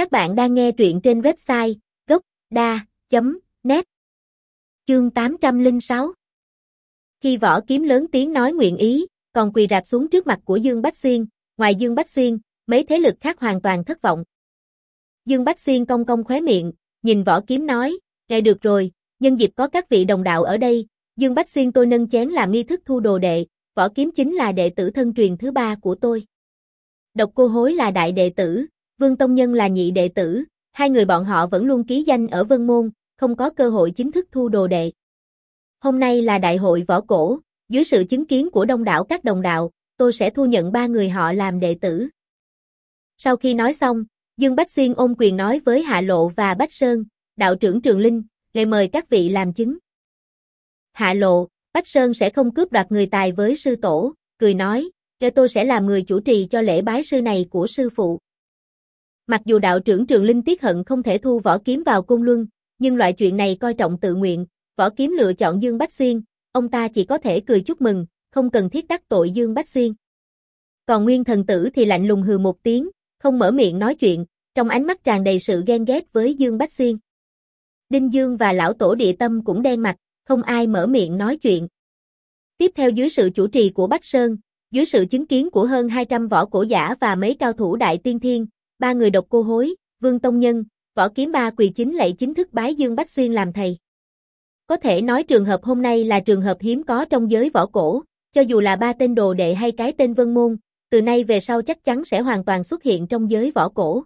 Các bạn đang nghe truyện trên website gốc.da.net Chương 806 Khi võ kiếm lớn tiếng nói nguyện ý, còn quỳ rạp xuống trước mặt của Dương Bách Xuyên, ngoài Dương Bách Xuyên, mấy thế lực khác hoàn toàn thất vọng. Dương Bách Xuyên cong cong khóe miệng, nhìn võ kiếm nói, nghe được rồi, nhân dịp có các vị đồng đạo ở đây, Dương Bách Xuyên tôi nâng chén làm nghi thức thu đồ đệ, võ kiếm chính là đệ tử thân truyền thứ ba của tôi. Độc cô hối là đại đệ tử, Vương Tông Nhân là nhị đệ tử, hai người bọn họ vẫn luôn ký danh ở Vân Môn, không có cơ hội chính thức thu đồ đệ. Hôm nay là đại hội võ cổ, dưới sự chứng kiến của đông đảo các đồng đạo, tôi sẽ thu nhận ba người họ làm đệ tử. Sau khi nói xong, Dương Bách Xuyên ôm quyền nói với Hạ Lộ và Bách Sơn, đạo trưởng Trường Linh, lệ mời các vị làm chứng. Hạ Lộ, Bách Sơn sẽ không cướp đoạt người tài với sư tổ, cười nói, cho tôi sẽ làm người chủ trì cho lễ bái sư này của sư phụ. Mặc dù đạo trưởng Trường Linh tiếc hận không thể thu võ kiếm vào cung luân, nhưng loại chuyện này coi trọng tự nguyện, võ kiếm lựa chọn Dương Bách Xuyên, ông ta chỉ có thể cười chúc mừng, không cần thiết đắc tội Dương Bách Xuyên. Còn Nguyên thần tử thì lạnh lùng hừ một tiếng, không mở miệng nói chuyện, trong ánh mắt tràn đầy sự ghen ghét với Dương Bách Xuyên. Đinh Dương và lão tổ địa tâm cũng đen mặt, không ai mở miệng nói chuyện. Tiếp theo dưới sự chủ trì của Bách Sơn, dưới sự chứng kiến của hơn 200 võ cổ giả và mấy cao thủ đại tiên thiên, ba người độc cô hối, Vương Tông Nhân, võ kiếm ba quỳ chính lạy chính thức bái Dương Bách Xuyên làm thầy. Có thể nói trường hợp hôm nay là trường hợp hiếm có trong giới võ cổ, cho dù là ba tên đồ đệ hay cái tên vân môn, từ nay về sau chắc chắn sẽ hoàn toàn xuất hiện trong giới võ cổ.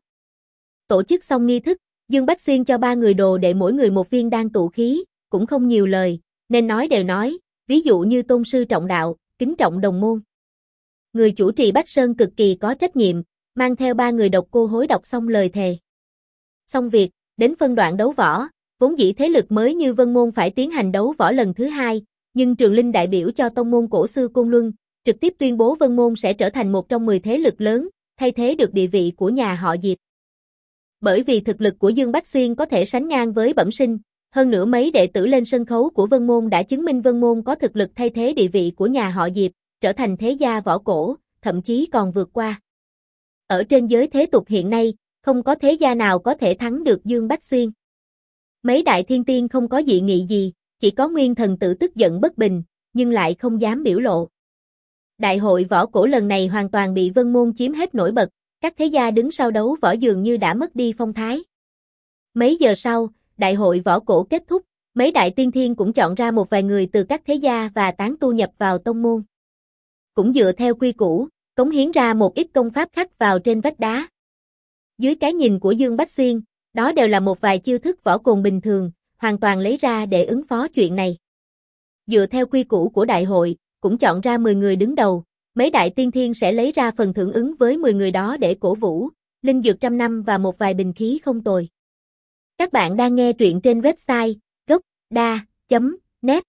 Tổ chức xong nghi thức, Dương Bách Xuyên cho ba người đồ đệ mỗi người một viên đan tụ khí, cũng không nhiều lời, nên nói đều nói, ví dụ như tôn sư trọng đạo, kính trọng đồng môn. Người chủ trì Bách Sơn cực kỳ có trách nhiệm, mang theo ba người độc cô hối đọc xong lời thề. Xong việc, đến phân đoạn đấu võ, vốn dĩ thế lực mới như Vân Môn phải tiến hành đấu võ lần thứ hai, nhưng Trường Linh đại biểu cho tông môn cổ sư Côn Luân, trực tiếp tuyên bố Vân Môn sẽ trở thành một trong 10 thế lực lớn, thay thế được địa vị của nhà họ Diệp. Bởi vì thực lực của Dương Bách Xuyên có thể sánh ngang với bẩm sinh, hơn nữa mấy đệ tử lên sân khấu của Vân Môn đã chứng minh Vân Môn có thực lực thay thế địa vị của nhà họ Diệp, trở thành thế gia võ cổ, thậm chí còn vượt qua. Ở trên giới thế tục hiện nay, không có thế gia nào có thể thắng được Dương Bách Xuyên. Mấy đại thiên tiên không có dị nghị gì, chỉ có nguyên thần tự tức giận bất bình, nhưng lại không dám biểu lộ. Đại hội võ cổ lần này hoàn toàn bị Vân Môn chiếm hết nổi bật, các thế gia đứng sau đấu võ dường như đã mất đi phong thái. Mấy giờ sau, đại hội võ cổ kết thúc, mấy đại tiên thiên cũng chọn ra một vài người từ các thế gia và tán tu nhập vào tông môn. Cũng dựa theo quy củ, cống hiến ra một ít công pháp khắc vào trên vách đá. Dưới cái nhìn của Dương Bách Xuyên, đó đều là một vài chiêu thức võ cồn bình thường, hoàn toàn lấy ra để ứng phó chuyện này. Dựa theo quy củ của đại hội, cũng chọn ra 10 người đứng đầu, mấy đại tiên thiên sẽ lấy ra phần thưởng ứng với 10 người đó để cổ vũ, linh dược trăm năm và một vài bình khí không tồi. Các bạn đang nghe truyện trên website gocda.net